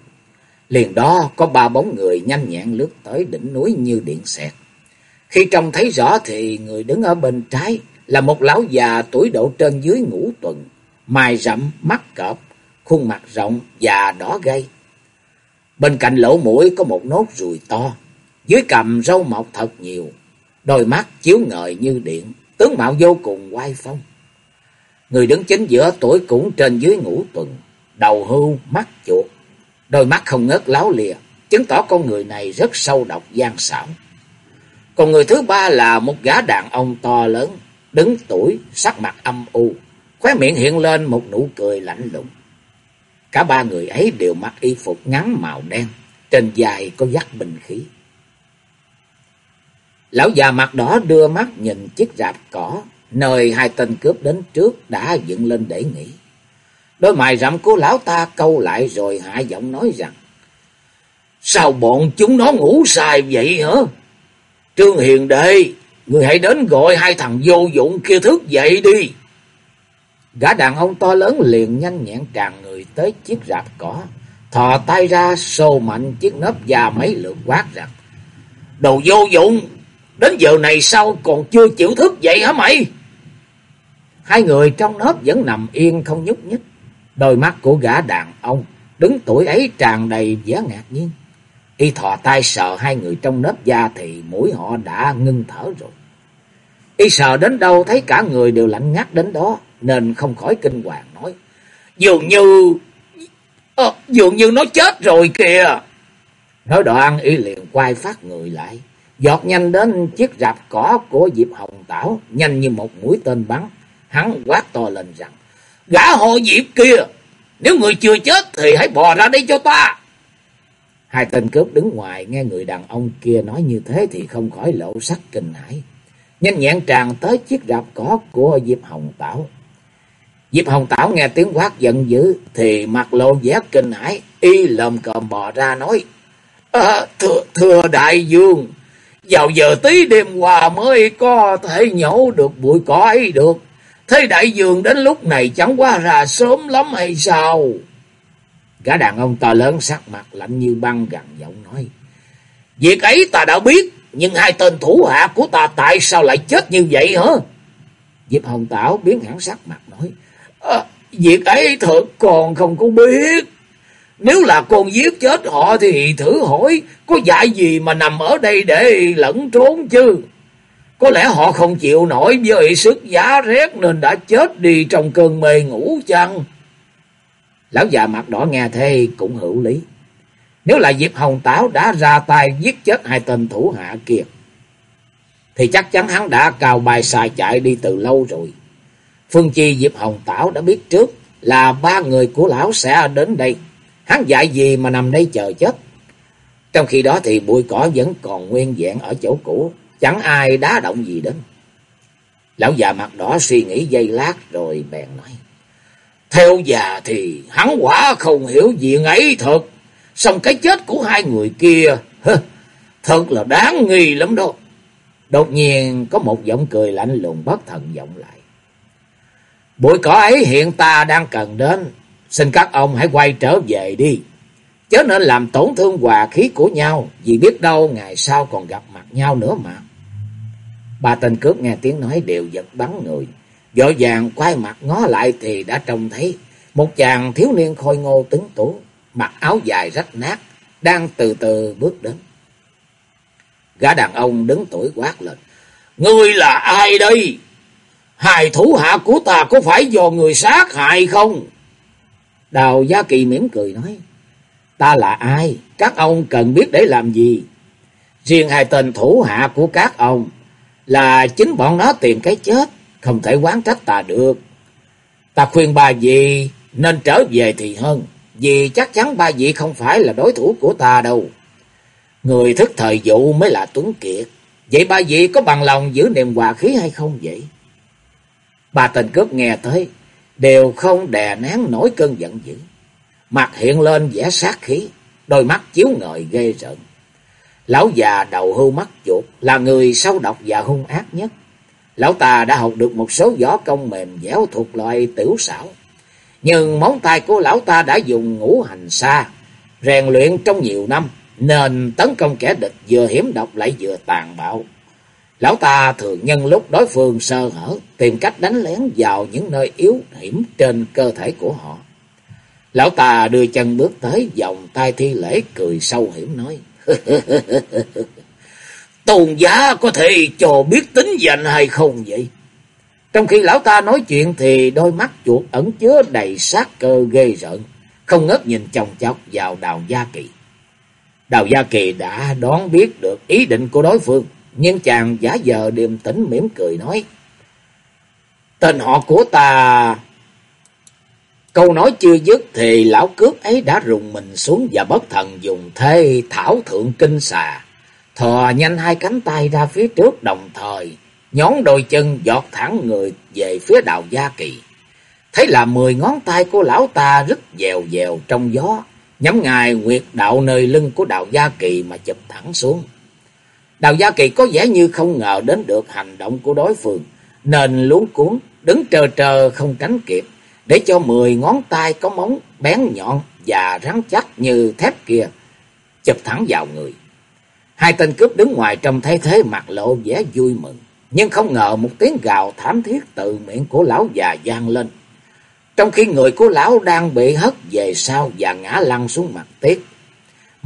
Liền đó có ba bóng người nhanh nhẹn lướt tới đỉnh núi như điện xẹt. Khi trông thấy rõ thì người đứng ở bên trái là một lão già tuổi độ trên dưới ngũ tuần, mài rậm, mắt cọp, khuôn mặt rộng và đỏ gay. Bên cạnh lỗ mũi có một nốt ruồi to, dưới cầm râu mọc thật nhiều, đôi mắt chiếu ngời như điện, tướng mạo vô cùng oai phong. Người đứng chính giữa tuổi cũng trên dưới ngũ tuần, đầu hưu, mắt chuột, đôi mắt không ngớt láo lìa, chứng tỏ con người này rất sâu độc gian xảo. Còn người thứ ba là một gã đàn ông to lớn, đứng tuổi, sắc mặt âm u, khóe miệng hiện lên một nụ cười lạnh lùng. Cả ba người ấy đều mặc y phục ngắn màu đen, trên dài có dắt bình khí. Lão già mặt đỏ đưa mắt nhìn chiếc rạp cỏ, nơi hai tên cướp đến trước đã dựng lên để nghỉ. Đôi mày rậm của lão ta câu lại rồi hạ giọng nói rằng, Sao bọn chúng nó ngủ sai vậy hả? Trương Hiền Đệ, người hãy đến gọi hai thằng vô dụng kia thức dậy đi. Gã đàn ông to lớn liền nhanh nhẹn tràn người tới chiếc rạp cỏ, thò tay ra sâu mạnh chiếc nớp da mấy lượt quát rằng, Đồ vô dụng, Đến giờ này sao còn chưa chịu thức dậy hả mày? Hai người trong nớp vẫn nằm yên không nhúc nhích. Đôi mắt của gã đàn ông đứng tuổi ấy tràn đầy vẻ ngạc nhiên. Y thò tay sờ hai người trong nớp da thì mũi họ đã ngưng thở rồi. Y sờ đến đâu thấy cả người đều lạnh ngắt đến đó nên không khỏi kinh hoàng nói. Dường như... À, dường như nó chết rồi kìa. Nói đoạn y liền quay phát người lại. Giọt nhanh đến chiếc rạp cỏ của Diệp Hồng Tảo, nhanh như một mũi tên bắn. Hắn quát to lên rằng, gã họ Diệp kia, nếu người chưa chết thì hãy bò ra đây cho ta. Hai tên cướp đứng ngoài nghe người đàn ông kia nói như thế thì không khỏi lộ sắc kinh hãi. Nhanh nhẹn tràn tới chiếc rạp cỏ của Diệp Hồng Tảo. Diệp Hồng Tảo nghe tiếng quát giận dữ thì mặt lộ vẻ kinh hãi, y lồm cồm bò ra nói: à, "Thưa thưa đại vương, vào giờ tí đêm qua mới có thể nhổ được bụi cỏ ấy được. Thế đại dương đến lúc này chẳng qua ra sớm lắm hay sao? Gã đàn ông to lớn sắc mặt lạnh như băng gằn giọng nói. Việc ấy ta đã biết, nhưng hai tên thủ hạ của ta tại sao lại chết như vậy hả? Diệp Hồng Tảo biến hẳn sắc mặt nói. À, việc ấy thật còn không có biết. Nếu là con giết chết họ thì thử hỏi có dạy gì mà nằm ở đây để lẫn trốn chứ. Có lẽ họ không chịu nổi với sức giá rét nên đã chết đi trong cơn mê ngủ chăng? Lão già mặt đỏ nghe thế cũng hữu lý. Nếu là Diệp Hồng táo đã ra tay giết chết hai tên thủ hạ kia, thì chắc chắn hắn đã cào bài xài chạy đi từ lâu rồi. Phương Chi, Diệp Hồng Tảo đã biết trước là ba người của lão sẽ đến đây Hắn dạy gì mà nằm đây chờ chết. Trong khi đó thì bụi cỏ vẫn còn nguyên vẹn ở chỗ cũ. Chẳng ai đá động gì đến. Lão già mặt đỏ suy nghĩ giây lát rồi bèn nói. Theo già thì hắn quả không hiểu gì ấy thật. Xong cái chết của hai người kia. Thật là đáng nghi lắm đó. Đột nhiên có một giọng cười lạnh lùng bất thần vọng lại. Bụi cỏ ấy hiện ta đang cần đến. Xin các ông hãy quay trở về đi. Chớ nên làm tổn thương hòa khí của nhau. Vì biết đâu ngày sau còn gặp mặt nhau nữa mà. Ba tên cướp nghe tiếng nói đều giật bắn người. Vội vàng quay mặt ngó lại thì đã trông thấy một chàng thiếu niên khôi ngô tứng tú, mặc áo dài rách nát, đang từ từ bước đến. Gã đàn ông đứng tuổi quát lên. Ngươi là ai đây? Hai thủ hạ của ta có phải do người sát hại không? Đào Gia Kỳ mỉm cười nói. Ta là ai? Các ông cần biết để làm gì? Riêng hai tên thủ hạ của các ông là chính bọn nó tìm cái chết. Không thể quán trách ta được. Ta khuyên ba vị nên trở về thì hơn. Vì chắc chắn ba vị không phải là đối thủ của ta đâu. Người thức thời vụ mới là Tuấn Kiệt. Vậy ba vị có bằng lòng giữ niềm hòa khí hay không vậy? Ba tên cướp nghe tới, đều không đè nén nổi cơn giận dữ. Mặt hiện lên vẻ sát khí, đôi mắt chiếu ngời ghê rợn. Lão già đầu hưu mắt chuột là người sâu độc và hung ác nhất. Lão ta đã học được một số võ công mềm dẻo thuộc loại tiểu xảo. Nhưng móng tay của lão ta đã dùng ngũ hành xa, rèn luyện trong nhiều năm, nên tấn công kẻ địch vừa hiểm độc lại vừa tàn bạo. Lão ta thường nhân lúc đối phương sơ hở, tìm cách đánh lén vào những nơi yếu hiểm trên cơ thể của họ. Lão ta đưa chân bước tới, vòng tay thi lễ cười sâu hiểm nói. Tôn giá có thể cho biết tính danh hay không vậy? Trong khi lão ta nói chuyện thì đôi mắt chuột ẩn chứa đầy sát cơ ghê rợn, không ngớt nhìn chồng chọc vào đào gia kỳ. Đào gia kỳ đã đoán biết được ý định của đối phương, nhưng chàng giả vờ điềm tĩnh mỉm cười nói. Tên họ của ta... Câu nói chưa dứt thì lão cướp ấy đã rùng mình xuống và bất thần dùng thế thảo thượng kinh xà. Thò nhanh hai cánh tay ra phía trước đồng thời, nhón đôi chân giọt thẳng người về phía đào gia kỳ. Thấy là mười ngón tay của lão ta rất dèo dèo trong gió, nhắm ngài nguyệt đạo nơi lưng của đào gia kỳ mà chụp thẳng xuống. Đào Gia Kỳ có vẻ như không ngờ đến được hành động của đối phương, nên luống cuốn, đứng trờ trờ không tránh kịp, để cho mười ngón tay có móng bén nhọn và rắn chắc như thép kia, chụp thẳng vào người. Hai tên cướp đứng ngoài trong thấy thế mặt lộ vẻ vui mừng, nhưng không ngờ một tiếng gào thảm thiết từ miệng của lão già vang lên. Trong khi người của lão đang bị hất về sau và ngã lăn xuống mặt tiếc.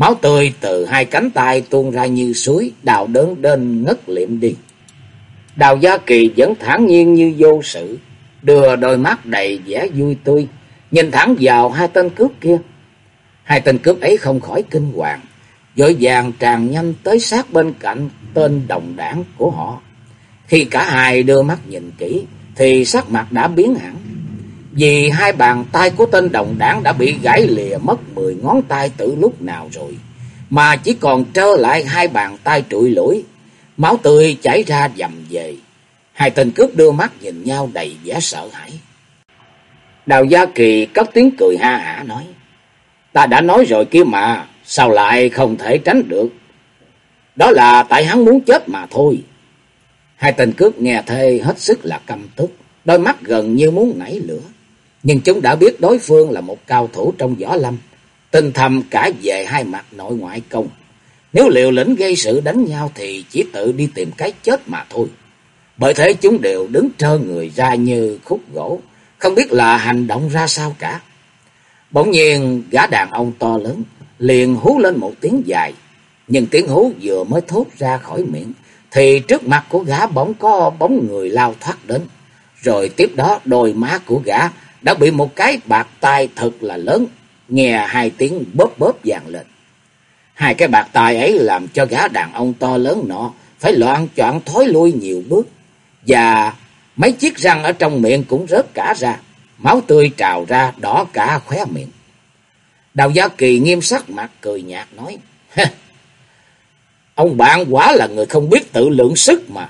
Máu tươi từ hai cánh tay tuôn ra như suối, đào đớn đến ngất liệm đi. Đào Gia Kỳ vẫn thản nhiên như vô sự, đưa đôi mắt đầy vẻ vui tươi, nhìn thẳng vào hai tên cướp kia. Hai tên cướp ấy không khỏi kinh hoàng, vội vàng tràn nhanh tới sát bên cạnh tên đồng đảng của họ. Khi cả hai đưa mắt nhìn kỹ, thì sắc mặt đã biến hẳn. Vì hai bàn tay của tên đồng đảng đã bị gãy lìa mất mười ngón tay từ lúc nào rồi. Mà chỉ còn trơ lại hai bàn tay trụi lũi. Máu tươi chảy ra dầm về. Hai tên cướp đưa mắt nhìn nhau đầy vẻ sợ hãi. Đào Gia Kỳ cất tiếng cười ha hả nói. Ta đã nói rồi kia mà, sao lại không thể tránh được? Đó là tại hắn muốn chết mà thôi. Hai tên cướp nghe thê hết sức là căm tức, đôi mắt gần như muốn nảy lửa nhưng chúng đã biết đối phương là một cao thủ trong võ lâm, tinh thầm cả về hai mặt nội ngoại công. Nếu liều lĩnh gây sự đánh nhau thì chỉ tự đi tìm cái chết mà thôi. Bởi thế chúng đều đứng trơ người ra như khúc gỗ, không biết là hành động ra sao cả. Bỗng nhiên gã đàn ông to lớn liền hú lên một tiếng dài, nhưng tiếng hú vừa mới thốt ra khỏi miệng thì trước mặt của gã bỗng có bóng người lao thoát đến. Rồi tiếp đó đôi má của gã đã bị một cái bạc tai thật là lớn, nghe hai tiếng bóp bóp vàng lên. Hai cái bạc tai ấy làm cho gã đàn ông to lớn nọ phải loạn choạng thối lui nhiều bước, và mấy chiếc răng ở trong miệng cũng rớt cả ra, máu tươi trào ra đỏ cả khóe miệng. Đào Gia Kỳ nghiêm sắc mặt cười nhạt nói, Ông bạn quả là người không biết tự lượng sức mà.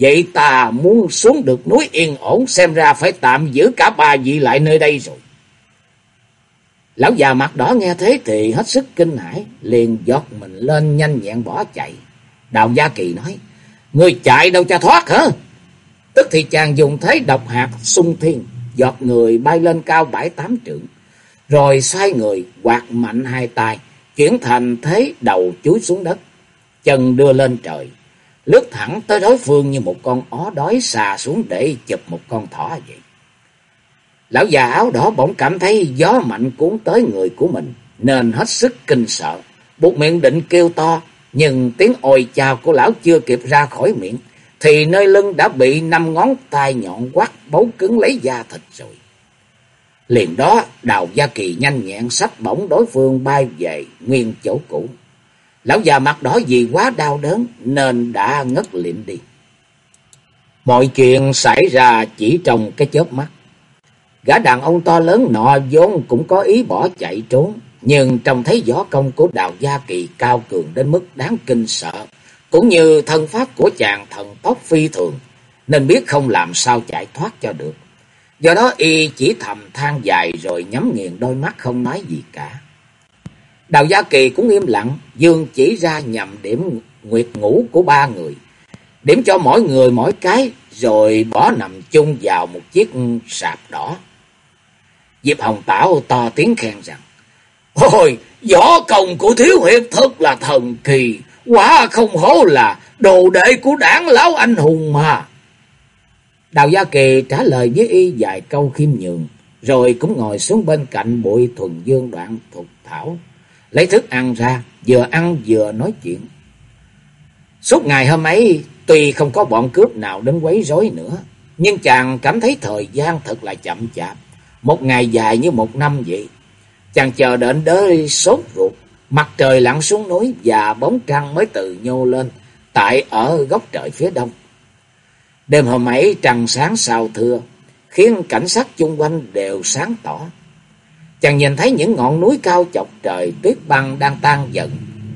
Vậy ta muốn xuống được núi yên ổn xem ra phải tạm giữ cả ba vị lại nơi đây rồi. Lão già mặt đỏ nghe thế thì hết sức kinh hãi, liền giọt mình lên nhanh nhẹn bỏ chạy. Đào Gia Kỳ nói, Người chạy đâu cho thoát hả? Tức thì chàng dùng thế độc hạt sung thiên, giọt người bay lên cao bảy tám trượng, rồi xoay người quạt mạnh hai tay, chuyển thành thế đầu chuối xuống đất, chân đưa lên trời lướt thẳng tới đối phương như một con ó đói xà xuống để chụp một con thỏ vậy. Lão già áo đỏ bỗng cảm thấy gió mạnh cuốn tới người của mình, nên hết sức kinh sợ, buộc miệng định kêu to, nhưng tiếng ôi chào của lão chưa kịp ra khỏi miệng, thì nơi lưng đã bị năm ngón tay nhọn quắt bấu cứng lấy da thịt rồi. Liền đó, Đào Gia Kỳ nhanh nhẹn sách bổng đối phương bay về nguyên chỗ cũ. Lão già mặt đỏ vì quá đau đớn nên đã ngất liệm đi. Mọi chuyện xảy ra chỉ trong cái chớp mắt. Gã đàn ông to lớn nọ vốn cũng có ý bỏ chạy trốn, nhưng trông thấy võ công của Đào Gia Kỳ cao cường đến mức đáng kinh sợ, cũng như thân pháp của chàng thần tốc phi thường, nên biết không làm sao chạy thoát cho được. Do đó y chỉ thầm than dài rồi nhắm nghiền đôi mắt không nói gì cả. Đào Gia Kỳ cũng im lặng, dương chỉ ra nhằm điểm nguyệt ngủ của ba người. Điểm cho mỗi người mỗi cái, rồi bỏ nằm chung vào một chiếc sạp đỏ. Diệp Hồng Tảo to tiếng khen rằng, Ôi, võ công của Thiếu Hiệp thật là thần kỳ, quả không hổ là đồ đệ của đảng lão anh hùng mà. Đào Gia Kỳ trả lời với y vài câu khiêm nhường, rồi cũng ngồi xuống bên cạnh bụi thuần dương đoạn thuộc thảo, lấy thức ăn ra, vừa ăn vừa nói chuyện. Suốt ngày hôm ấy, tuy không có bọn cướp nào đến quấy rối nữa, nhưng chàng cảm thấy thời gian thật là chậm chạp, một ngày dài như một năm vậy. Chàng chờ đợi đới sốt ruột, mặt trời lặn xuống núi và bóng trăng mới từ nhô lên, tại ở góc trời phía đông. Đêm hôm ấy trăng sáng sao thưa, khiến cảnh sắc chung quanh đều sáng tỏ. Chàng nhìn thấy những ngọn núi cao chọc trời, tuyết băng đang tan dần,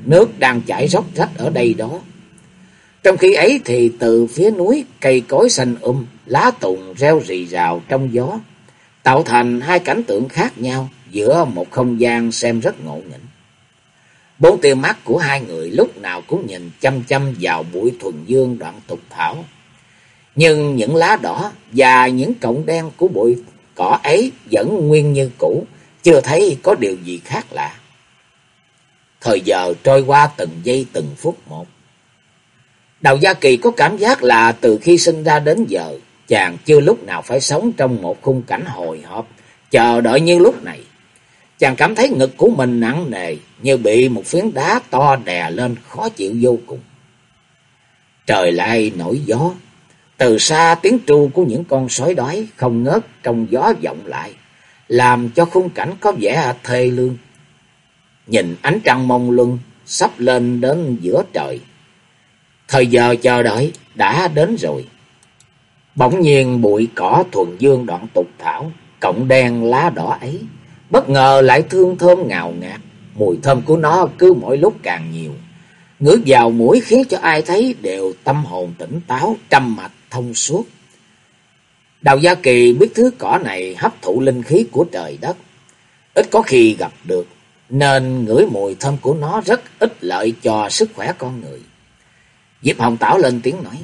nước đang chảy róc rách ở đây đó. Trong khi ấy thì từ phía núi cây cối xanh um, lá tùng reo rì rào trong gió, tạo thành hai cảnh tượng khác nhau giữa một không gian xem rất ngộ nghĩnh. Bốn tia mắt của hai người lúc nào cũng nhìn chăm chăm vào bụi thuần dương đoạn tục thảo. Nhưng những lá đỏ và những cọng đen của bụi cỏ ấy vẫn nguyên như cũ, chưa thấy có điều gì khác lạ. Thời giờ trôi qua từng giây từng phút một. Đào Gia Kỳ có cảm giác là từ khi sinh ra đến giờ, chàng chưa lúc nào phải sống trong một khung cảnh hồi hộp, chờ đợi như lúc này. Chàng cảm thấy ngực của mình nặng nề, như bị một phiến đá to đè lên khó chịu vô cùng. Trời lại nổi gió, từ xa tiếng tru của những con sói đói không ngớt trong gió vọng lại, làm cho khung cảnh có vẻ thê lương. Nhìn ánh trăng mông lung sắp lên đến giữa trời. Thời giờ chờ đợi đã đến rồi. Bỗng nhiên bụi cỏ thuần dương đoạn tục thảo, cộng đen lá đỏ ấy, bất ngờ lại thương thơm ngào ngạt, mùi thơm của nó cứ mỗi lúc càng nhiều. Ngửi vào mũi khiến cho ai thấy đều tâm hồn tỉnh táo, trầm mạch thông suốt. Đào Gia Kỳ biết thứ cỏ này hấp thụ linh khí của trời đất, ít có khi gặp được, nên ngửi mùi thơm của nó rất ít lợi cho sức khỏe con người. Diệp Hồng Tảo lên tiếng nói,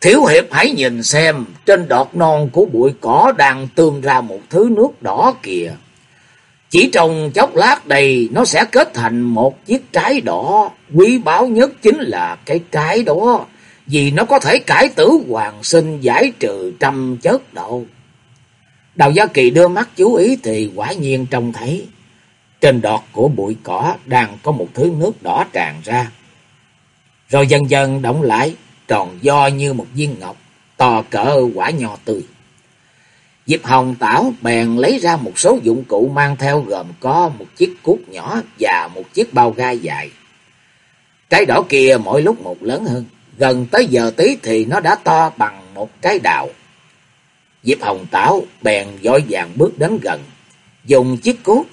Thiếu Hiệp hãy nhìn xem, trên đọt non của bụi cỏ đang tương ra một thứ nước đỏ kìa. Chỉ trong chốc lát đây nó sẽ kết thành một chiếc trái đỏ, quý báu nhất chính là cái trái đó vì nó có thể cải tử hoàng sinh giải trừ trăm chất độ. Đào Gia Kỳ đưa mắt chú ý thì quả nhiên trông thấy trên đọt của bụi cỏ đang có một thứ nước đỏ tràn ra. Rồi dần dần động lại, tròn do như một viên ngọc, to cỡ quả nho tươi. Diệp Hồng Tảo bèn lấy ra một số dụng cụ mang theo gồm có một chiếc cuốc nhỏ và một chiếc bao gai dài. Trái đỏ kia mỗi lúc một lớn hơn. Gần tới giờ tí thì nó đã to bằng một cái đào. Diệp Hồng Tảo bèn dõi vàng bước đến gần, dùng chiếc cuốc,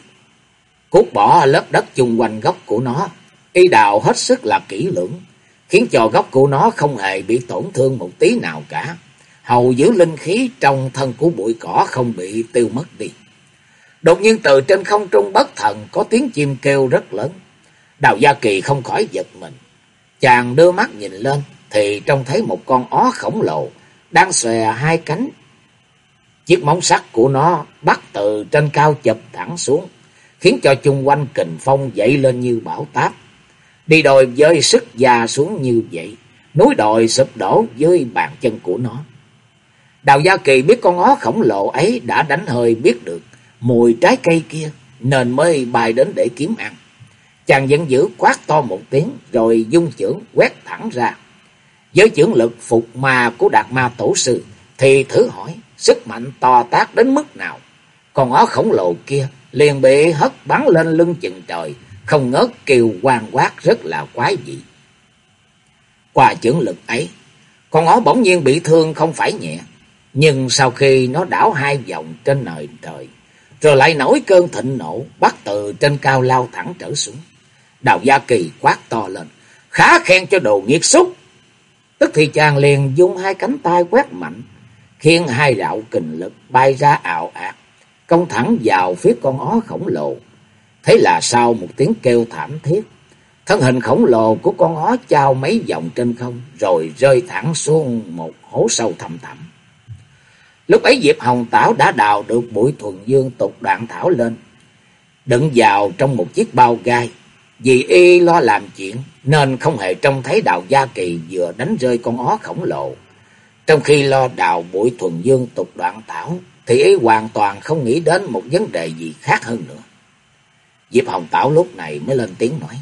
cuốc bỏ lớp đất chung quanh gốc của nó, y đào hết sức là kỹ lưỡng, khiến cho gốc của nó không hề bị tổn thương một tí nào cả, hầu giữ linh khí trong thân của bụi cỏ không bị tiêu mất đi. Đột nhiên từ trên không trung bất thần có tiếng chim kêu rất lớn, Đào Gia Kỳ không khỏi giật mình. Chàng đưa mắt nhìn lên, thì trông thấy một con ó khổng lồ đang xòe hai cánh. Chiếc móng sắt của nó bắt từ trên cao chụp thẳng xuống, khiến cho chung quanh kình phong dậy lên như bão táp. Đi đồi với sức già xuống như vậy, núi đồi sụp đổ dưới bàn chân của nó. Đào Gia Kỳ biết con ó khổng lồ ấy đã đánh hơi biết được mùi trái cây kia, nên mới bay đến để kiếm ăn. Chàng giận dữ quát to một tiếng, rồi dung chưởng quét thẳng ra. Với chưởng lực phục ma của Đạt Ma Tổ Sư, thì thử hỏi sức mạnh to tác đến mức nào. còn ó khổng lồ kia liền bị hất bắn lên lưng chừng trời, không ngớt kêu quang quát rất là quái dị. Qua chưởng lực ấy, con ó bỗng nhiên bị thương không phải nhẹ, nhưng sau khi nó đảo hai vòng trên nền trời, rồi lại nổi cơn thịnh nộ, bắt từ trên cao lao thẳng trở xuống. Đào Gia Kỳ quát to lên, khá khen cho đồ nghiệt xúc. Tức thì chàng liền dùng hai cánh tay quét mạnh, khiến hai đạo kình lực bay ra ảo ạt, công thẳng vào phía con ó khổng lồ. Thế là sau một tiếng kêu thảm thiết, thân hình khổng lồ của con ó trao mấy vòng trên không, rồi rơi thẳng xuống một hố sâu thẳm thẳm. Lúc ấy Diệp Hồng Tảo đã đào được bụi thuần dương tục đoạn thảo lên, đựng vào trong một chiếc bao gai. Vì y lo làm chuyện nên không hề trông thấy đào gia kỳ vừa đánh rơi con ó khổng lồ. Trong khi lo đào bụi thuần dương tục đoạn tảo thì y hoàn toàn không nghĩ đến một vấn đề gì khác hơn nữa. Diệp Hồng Tảo lúc này mới lên tiếng nói.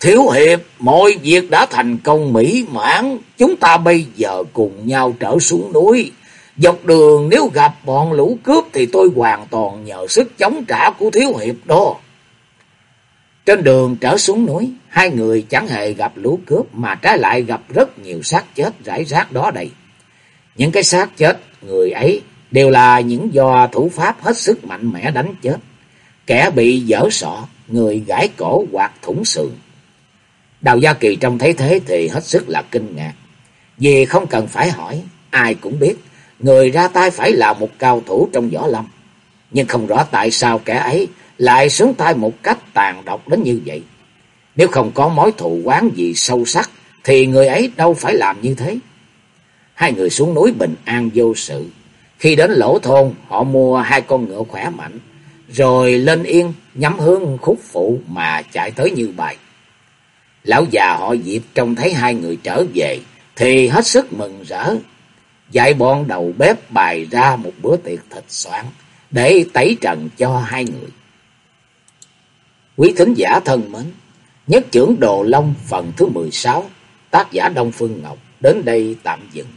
Thiếu hiệp, mọi việc đã thành công mỹ mãn, chúng ta bây giờ cùng nhau trở xuống núi. Dọc đường nếu gặp bọn lũ cướp thì tôi hoàn toàn nhờ sức chống trả của thiếu hiệp đó. Trên đường trở xuống núi, hai người chẳng hề gặp lũ cướp mà trái lại gặp rất nhiều xác chết rải rác đó đây. Những cái xác chết người ấy đều là những do thủ pháp hết sức mạnh mẽ đánh chết. Kẻ bị dở sọ, người gãi cổ hoặc thủng sườn. Đào Gia Kỳ trông thấy thế thì hết sức là kinh ngạc. Vì không cần phải hỏi, ai cũng biết người ra tay phải là một cao thủ trong võ lâm. Nhưng không rõ tại sao kẻ ấy lại xuống tay một cách tàn độc đến như vậy. Nếu không có mối thù oán gì sâu sắc, thì người ấy đâu phải làm như thế. Hai người xuống núi bình an vô sự. Khi đến lỗ thôn, họ mua hai con ngựa khỏe mạnh, rồi lên yên nhắm hướng khúc phụ mà chạy tới như bài. Lão già họ Diệp trông thấy hai người trở về, thì hết sức mừng rỡ, dạy bọn đầu bếp bày ra một bữa tiệc thịt soạn để tẩy trần cho hai người. Quý thính giả thân mến, nhất trưởng Đồ Long phần thứ 16, tác giả Đông Phương Ngọc đến đây tạm dừng.